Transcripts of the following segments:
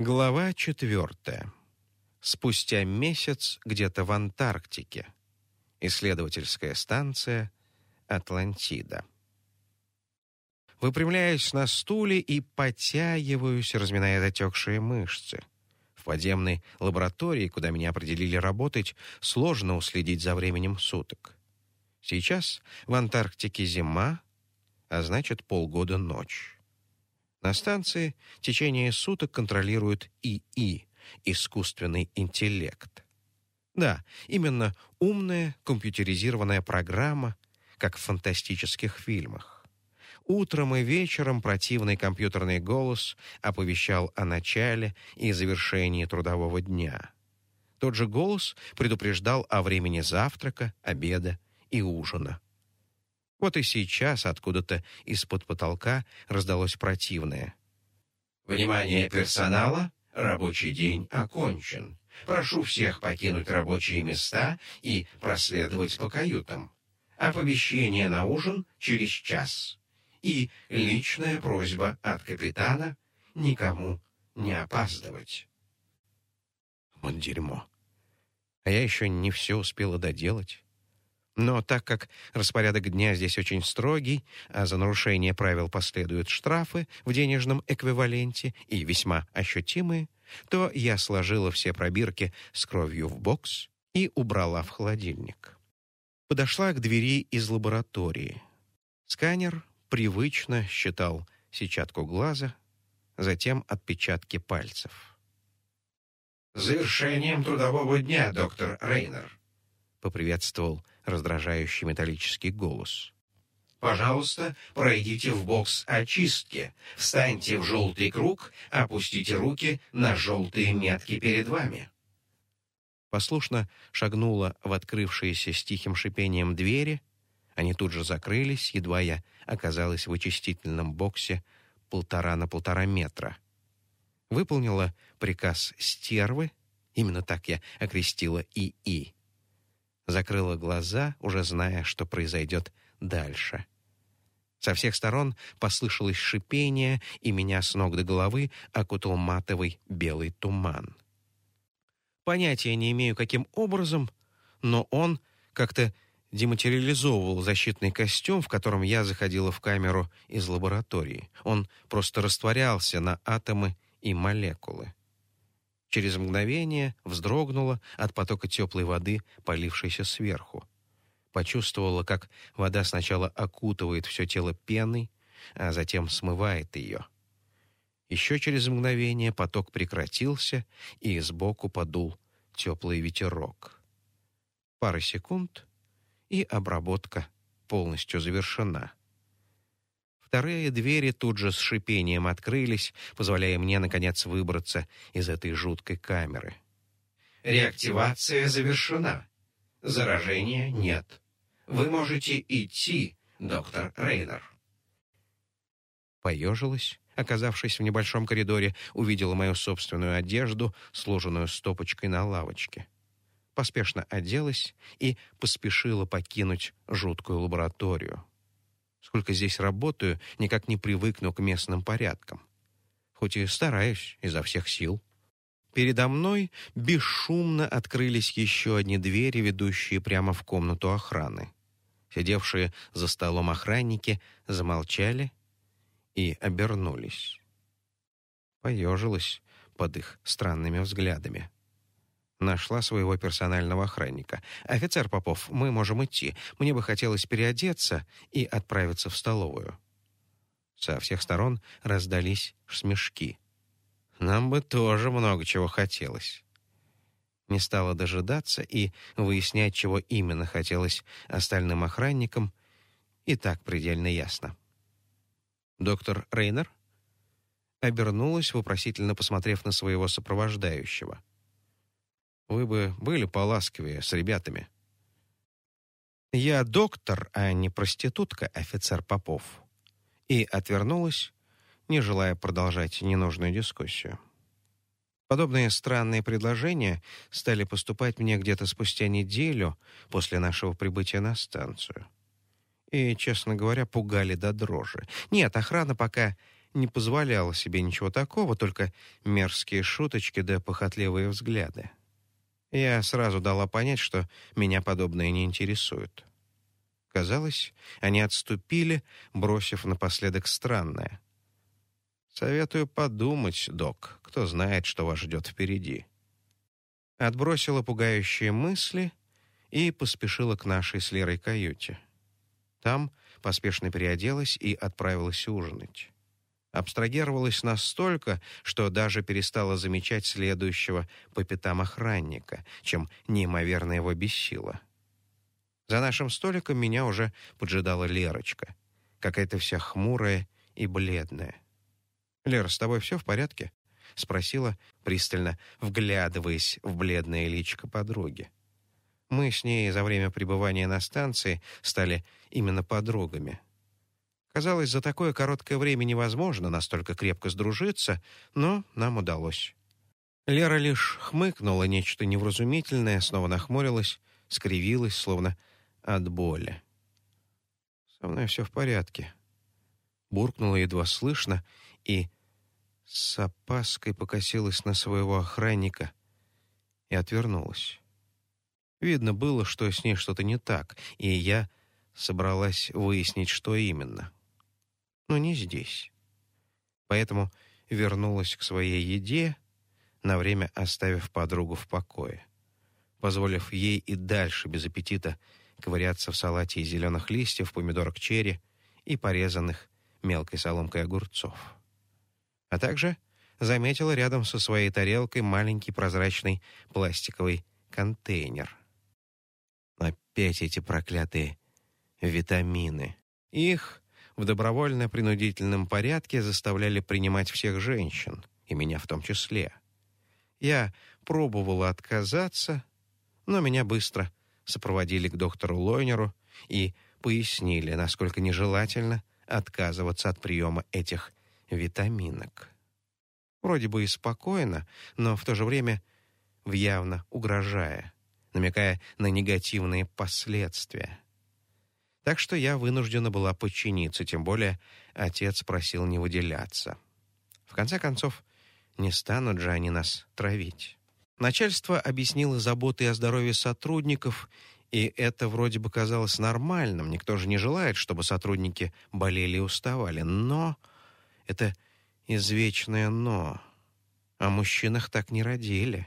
Глава четвертая. Спустя месяц где-то в Антарктике. Исследовательская станция «Атлантида». Выпрямляюсь на стуле и потягиваюсь, разминая затекшие мышцы. В подземной лаборатории, куда меня определили работать, сложно уследить за временем суток. Сейчас в Антарктике зима, а значит полгода ночь. На станции течение суток контролирует ИИ, искусственный интеллект. Да, именно умная компьютеризированная программа, как в фантастических фильмах. Утром и вечером противный компьютерный голос оповещал о начале и завершении трудового дня. Тот же голос предупреждал о времени завтрака, обеда и ужина. Вот и сейчас откуда-то из-под потолка раздалось противное. «Внимание персонала! Рабочий день окончен. Прошу всех покинуть рабочие места и проследовать по каютам. Оповещение на ужин через час. И личная просьба от капитана никому не опаздывать». Вот дерьмо. А я еще не все успела доделать. Но так как распорядок дня здесь очень строгий, а за нарушение правил последуют штрафы в денежном эквиваленте и весьма ощутимые, то я сложила все пробирки с кровью в бокс и убрала в холодильник. Подошла к двери из лаборатории. Сканер привычно считал сетчатку глаза, затем отпечатки пальцев. «Завершением трудового дня, доктор Рейнер», — поприветствовал раздражающий металлический голос. «Пожалуйста, пройдите в бокс очистки, встаньте в желтый круг, опустите руки на желтые метки перед вами». Послушно шагнула в открывшиеся с тихим шипением двери. Они тут же закрылись, едва я оказалась в очистительном боксе полтора на полтора метра. Выполнила приказ стервы, именно так я окрестила ИИ закрыла глаза, уже зная, что произойдет дальше. Со всех сторон послышалось шипение, и меня с ног до головы окутал матовый белый туман. Понятия не имею, каким образом, но он как-то дематериализовывал защитный костюм, в котором я заходила в камеру из лаборатории. Он просто растворялся на атомы и молекулы. Через мгновение вздрогнула от потока теплой воды, полившейся сверху. Почувствовала, как вода сначала окутывает все тело пеной, а затем смывает ее. Еще через мгновение поток прекратился, и сбоку подул теплый ветерок. Пара секунд, и обработка полностью завершена. Вторые двери тут же с шипением открылись, позволяя мне, наконец, выбраться из этой жуткой камеры. «Реактивация завершена. Заражения нет. Вы можете идти, доктор Рейнер». Поежилась, оказавшись в небольшом коридоре, увидела мою собственную одежду, сложенную стопочкой на лавочке. Поспешно оделась и поспешила покинуть жуткую лабораторию. Сколько здесь работаю, никак не привыкну к местным порядкам. Хоть и стараюсь изо всех сил. Передо мной бесшумно открылись еще одни двери, ведущие прямо в комнату охраны. Сидевшие за столом охранники замолчали и обернулись. Поежилась под их странными взглядами. Нашла своего персонального охранника. «Офицер Попов, мы можем идти. Мне бы хотелось переодеться и отправиться в столовую». Со всех сторон раздались смешки. Нам бы тоже много чего хотелось. Не стала дожидаться и выяснять, чего именно хотелось остальным охранникам, и так предельно ясно. «Доктор Рейнер?» Обернулась, вопросительно посмотрев на своего сопровождающего. Вы бы были поласковее с ребятами. Я доктор, а не проститутка, офицер Попов. И отвернулась, не желая продолжать ненужную дискуссию. Подобные странные предложения стали поступать мне где-то спустя неделю после нашего прибытия на станцию. И, честно говоря, пугали до дрожи. Нет, охрана пока не позволяла себе ничего такого, только мерзкие шуточки да похотливые взгляды. Я сразу дала понять, что меня подобное не интересует. Казалось, они отступили, бросив напоследок странное. «Советую подумать, док, кто знает, что вас ждет впереди». Отбросила пугающие мысли и поспешила к нашей с Лерой каюте. Там поспешно переоделась и отправилась ужинать. Абстрагировалась настолько, что даже перестала замечать следующего по пятам охранника, чем неимоверно его бесило. За нашим столиком меня уже поджидала Лерочка, какая-то вся хмурая и бледная. «Лера, с тобой все в порядке?» — спросила, пристально вглядываясь в бледное личико подруги. Мы с ней за время пребывания на станции стали именно подругами. Казалось, за такое короткое время невозможно настолько крепко сдружиться, но нам удалось. Лера лишь хмыкнула нечто невразумительное, снова нахмурилась, скривилась, словно от боли. «Со мной все в порядке», — буркнула едва слышно и с опаской покосилась на своего охранника и отвернулась. Видно было, что с ней что-то не так, и я собралась выяснить, что именно. Но не здесь. Поэтому вернулась к своей еде, на время оставив подругу в покое, позволив ей и дальше без аппетита ковыряться в салате из зеленых листьев, помидорок черри и порезанных мелкой соломкой огурцов. А также заметила рядом со своей тарелкой маленький прозрачный пластиковый контейнер. Опять эти проклятые витамины. Их в добровольно-принудительном порядке заставляли принимать всех женщин, и меня в том числе. Я пробовала отказаться, но меня быстро сопроводили к доктору Лойнеру и пояснили, насколько нежелательно отказываться от приема этих витаминок. Вроде бы и спокойно, но в то же время явно угрожая, намекая на негативные последствия. Так что я вынуждена была подчиниться, тем более отец просил не выделяться. В конце концов, не станут же они нас травить. Начальство объяснило заботы о здоровье сотрудников, и это вроде бы казалось нормальным. Никто же не желает, чтобы сотрудники болели и уставали. Но это извечное «но». О мужчинах так не родили.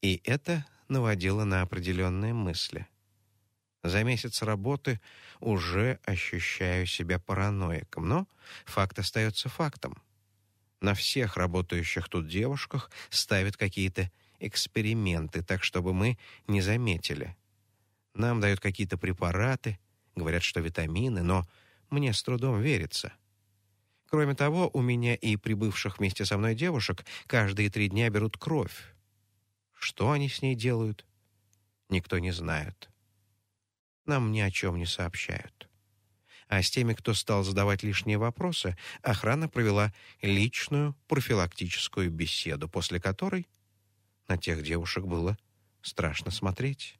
И это наводило на определенные мысли. За месяц работы уже ощущаю себя параноиком, но факт остается фактом. На всех работающих тут девушках ставят какие-то эксперименты, так чтобы мы не заметили. Нам дают какие-то препараты, говорят, что витамины, но мне с трудом верится. Кроме того, у меня и прибывших вместе со мной девушек каждые три дня берут кровь. Что они с ней делают, никто не знает. Нам ни о чем не сообщают. А с теми, кто стал задавать лишние вопросы, охрана провела личную профилактическую беседу, после которой на тех девушек было страшно смотреть.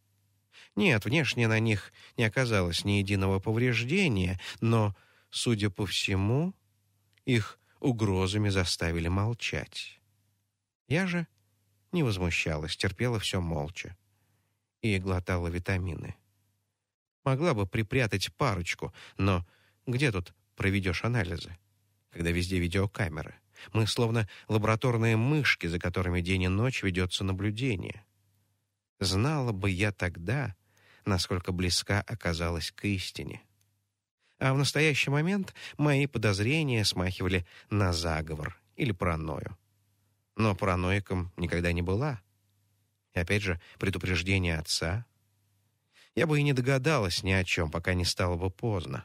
Нет, внешне на них не оказалось ни единого повреждения, но, судя по всему, их угрозами заставили молчать. Я же не возмущалась, терпела все молча и глотала витамины. Могла бы припрятать парочку, но где тут проведешь анализы, когда везде видеокамеры? Мы словно лабораторные мышки, за которыми день и ночь ведется наблюдение. Знала бы я тогда, насколько близка оказалась к истине. А в настоящий момент мои подозрения смахивали на заговор или паранойю. Но параноиком никогда не была. И опять же, предупреждение отца. Я бы и не догадалась ни о чем, пока не стало бы поздно.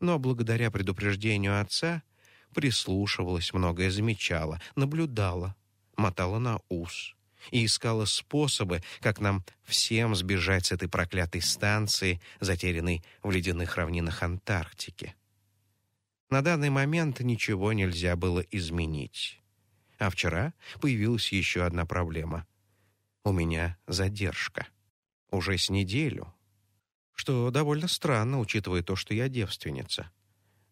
Но благодаря предупреждению отца — прислушивалась, многое замечала, наблюдала, мотала на ус и искала способы, как нам всем сбежать с этой проклятой станции, затерянной в ледяных равнинах Антарктики. На данный момент ничего нельзя было изменить. А вчера появилась еще одна проблема. У меня задержка. Уже с неделю. Что довольно странно, учитывая то, что я девственница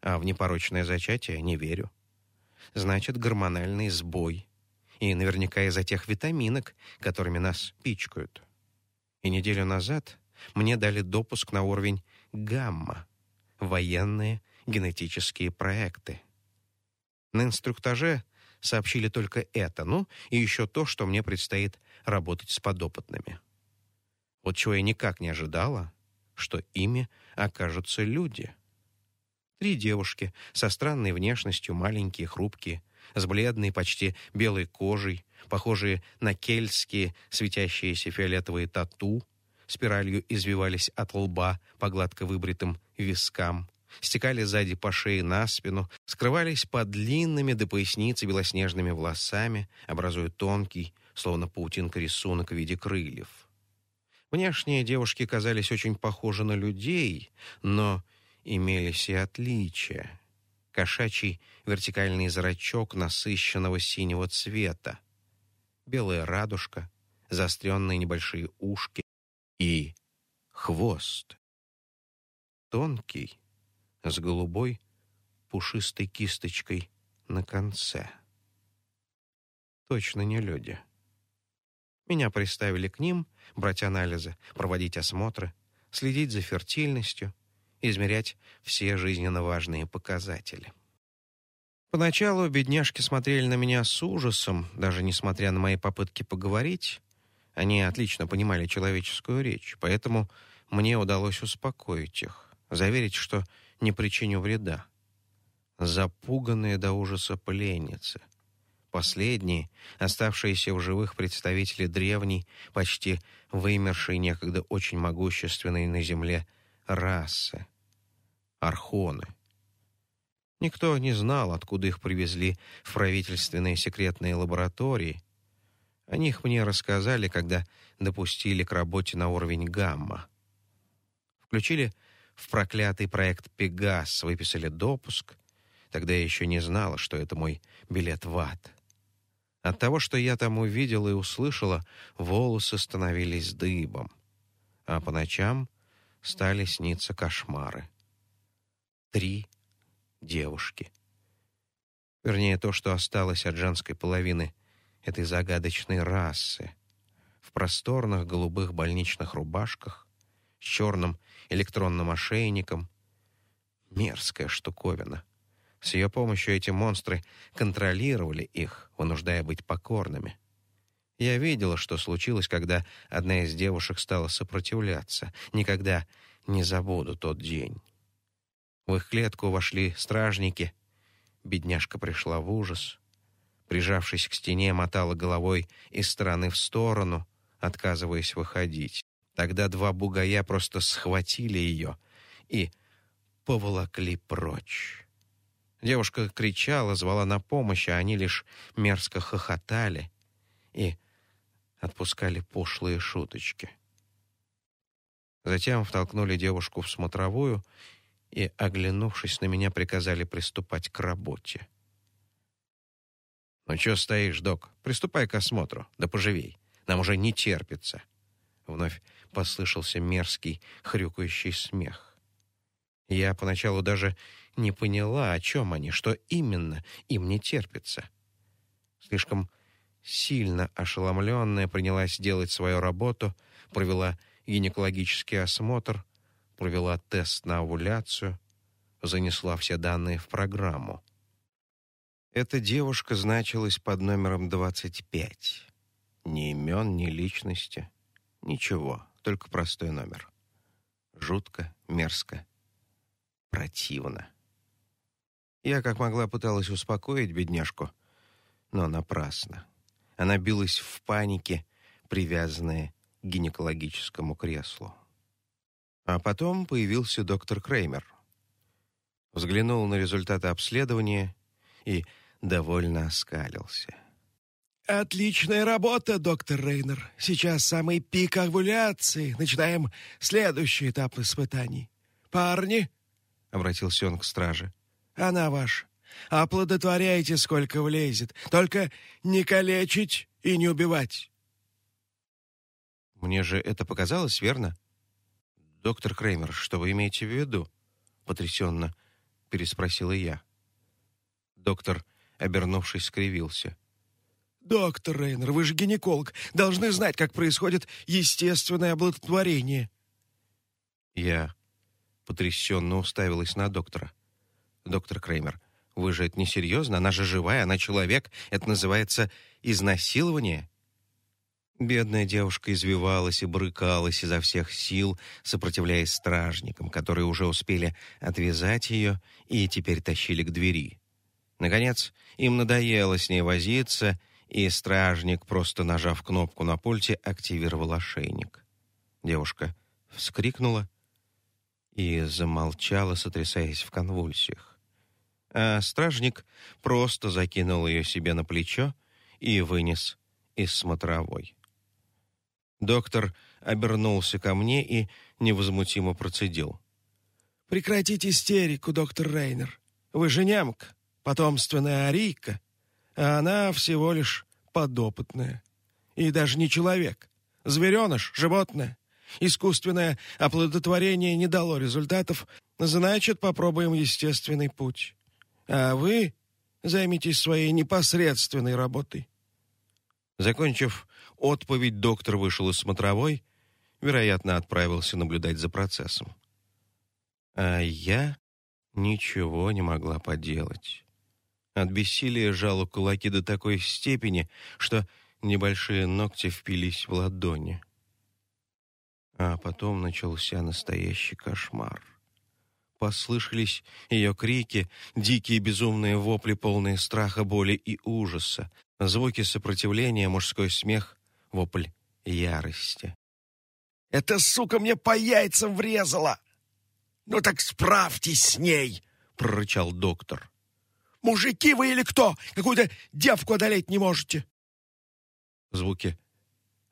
а в непорочное зачатие не верю. значит гормональный сбой. И наверняка из-за тех витаминок, которыми нас пичкают. И неделю назад мне дали допуск на уровень гамма — военные генетические проекты. На инструктаже сообщили только это, ну и еще то, что мне предстоит работать с подопытными. Вот чего я никак не ожидала, что ими окажутся люди. Три девушки со странной внешностью, маленькие, хрупкие, с бледной, почти белой кожей, похожие на кельтские светящиеся фиолетовые тату, спиралью извивались от лба по гладко выбритым вискам, стекали сзади по шее на спину, скрывались под длинными до поясницы белоснежными волосами, образуя тонкий, словно паутинка рисунок в виде крыльев. Внешние девушки казались очень похожи на людей, но имелись и отличия. Кошачий вертикальный зрачок насыщенного синего цвета, белая радужка, заостренные небольшие ушки и хвост. Тонкий, с голубой пушистой кисточкой на конце. Точно не люди. Меня приставили к ним, брать анализы, проводить осмотры, следить за фертильностью, измерять все жизненно важные показатели. Поначалу бедняжки смотрели на меня с ужасом, даже несмотря на мои попытки поговорить. Они отлично понимали человеческую речь, поэтому мне удалось успокоить их, заверить, что не причиню вреда. Запуганные до ужаса пленницы. Последние, оставшиеся в живых представители древней, почти вымершей некогда очень могущественной на земле расы. Архоны. Никто не знал, откуда их привезли в правительственные секретные лаборатории. О них мне рассказали, когда допустили к работе на уровень гамма. Включили в проклятый проект «Пегас» выписали допуск. Тогда я еще не знала, что это мой билет в ад. От того, что я там увидела и услышала, волосы становились дыбом. А по ночам стали сниться кошмары. Три девушки. Вернее, то, что осталось от женской половины этой загадочной расы. В просторных голубых больничных рубашках, с черным электронным ошейником. Мерзкая штуковина. С ее помощью эти монстры контролировали их, вынуждая быть покорными. Я видела, что случилось, когда одна из девушек стала сопротивляться. Никогда не забуду тот день. В их клетку вошли стражники. Бедняжка пришла в ужас. Прижавшись к стене, мотала головой из стороны в сторону, отказываясь выходить. Тогда два бугая просто схватили ее и поволокли прочь. Девушка кричала, звала на помощь, а они лишь мерзко хохотали и отпускали пошлые шуточки. Затем втолкнули девушку в смотровую и, оглянувшись на меня, приказали приступать к работе. «Ну что стоишь, док? Приступай к осмотру, да поживей. Нам уже не терпится». Вновь послышался мерзкий, хрюкающий смех. Я поначалу даже не поняла, о чем они, что именно им не терпится. Слишком сильно ошеломленная принялась делать свою работу, провела гинекологический осмотр, провела тест на овуляцию, занесла все данные в программу. Эта девушка значилась под номером 25. Ни имен, ни личности, ничего только простой номер. Жутко, мерзко, противно. Я как могла пыталась успокоить бедняжку, но напрасно. Она билась в панике, привязанная к гинекологическому креслу. А потом появился доктор Креймер. Взглянул на результаты обследования и довольно оскалился. «Отличная работа, доктор Рейнер. Сейчас самый пик овуляции. Начинаем следующий этап испытаний. Парни!» — обратился он к страже. «Она ваша. Оплодотворяйте, сколько влезет. Только не калечить и не убивать». «Мне же это показалось, верно?» «Доктор Креймер, что вы имеете в виду?» — потрясенно переспросила я. Доктор обернувшись, скривился. «Доктор Рейнер, вы же гинеколог, должны знать, как происходит естественное оплодотворение». Я потрясенно уставилась на доктора. «Доктор Креймер, вы же это несерьезно? Она же живая, она человек. Это называется изнасилование?» Бедная девушка извивалась и брыкалась изо всех сил, сопротивляясь стражникам, которые уже успели отвязать ее и теперь тащили к двери. Наконец, им надоело с ней возиться, и стражник, просто нажав кнопку на пульте, активировал ошейник. Девушка вскрикнула и замолчала, сотрясаясь в конвульсиях. А стражник просто закинул ее себе на плечо и вынес из смотровой. Доктор обернулся ко мне и невозмутимо процедил. «Прекратите истерику, доктор Рейнер. Вы же нямка, потомственная арийка, а она всего лишь подопытная. И даже не человек. Звереныш, животное. Искусственное оплодотворение не дало результатов, значит, попробуем естественный путь. А вы займитесь своей непосредственной работой». Закончив отповедь, доктор вышел из смотровой, вероятно, отправился наблюдать за процессом. А я ничего не могла поделать. От бессилия жало кулаки до такой степени, что небольшие ногти впились в ладони. А потом начался настоящий кошмар. Послышались ее крики, дикие безумные вопли, полные страха, боли и ужаса, звуки сопротивления, мужской смех, вопль ярости. «Эта сука мне по яйцам врезала! Ну так справьтесь с ней!» — прорычал доктор. «Мужики вы или кто? Какую-то девку одолеть не можете!» Звуки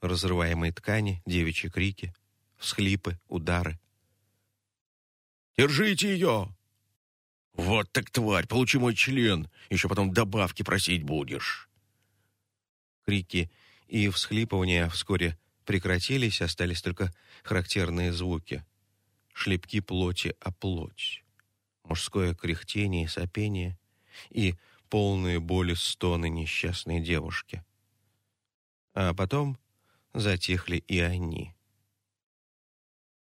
разрываемой ткани, девичьи крики, всхлипы, удары. «Держите ее!» «Вот так тварь, получи мой член, еще потом добавки просить будешь!» Крики и всхлипывания вскоре прекратились, остались только характерные звуки. Шлепки плоти о плоть, мужское кряхтение и сопение и полные боли стоны несчастной девушки. А потом затихли и они.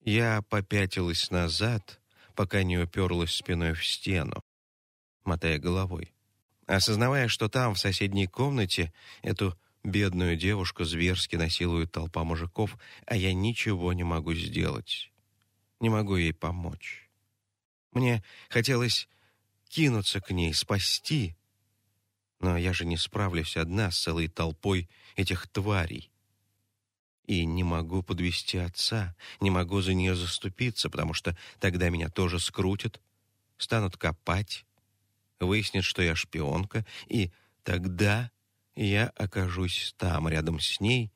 Я попятилась назад, пока не уперлась спиной в стену, мотая головой, осознавая, что там, в соседней комнате, эту Бедную девушку зверски насилует толпа мужиков, а я ничего не могу сделать. Не могу ей помочь. Мне хотелось кинуться к ней, спасти. Но я же не справлюсь одна с целой толпой этих тварей. И не могу подвести отца, не могу за нее заступиться, потому что тогда меня тоже скрутят, станут копать, выяснят, что я шпионка, и тогда я окажусь там, рядом с ней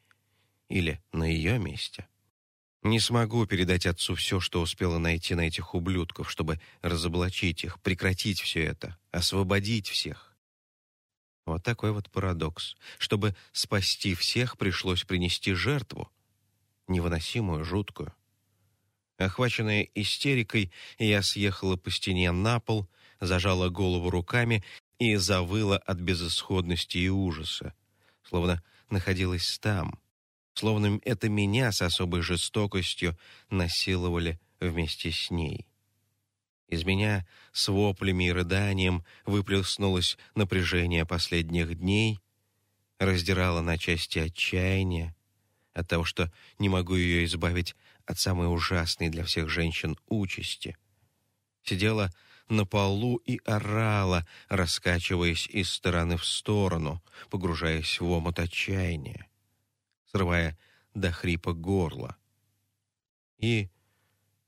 или на ее месте. Не смогу передать отцу все, что успела найти на этих ублюдков, чтобы разоблачить их, прекратить все это, освободить всех. Вот такой вот парадокс. Чтобы спасти всех, пришлось принести жертву. Невыносимую, жуткую. Охваченная истерикой, я съехала по стене на пол, зажала голову руками и завыла от безысходности и ужаса, словно находилась там, словно это меня с особой жестокостью насиловали вместе с ней. Из меня с воплями и рыданием выплеснулось напряжение последних дней, раздирало на части отчаяние от того, что не могу ее избавить от самой ужасной для всех женщин участи. Сидела на полу и орала, раскачиваясь из стороны в сторону, погружаясь в омут отчаяния, срывая до хрипа горло. И,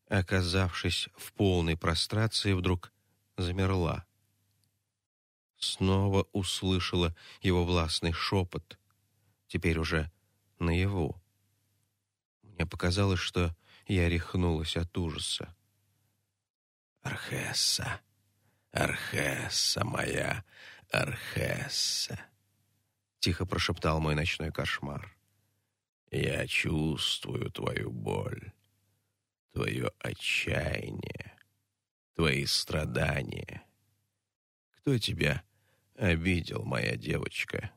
оказавшись в полной прострации, вдруг замерла. Снова услышала его властный шепот, теперь уже наяву. Мне показалось, что я рехнулась от ужаса. Архесса, Архесса моя, Архесса, тихо прошептал мой ночной кошмар. Я чувствую твою боль, твое отчаяние, твои страдания. Кто тебя обидел, моя девочка.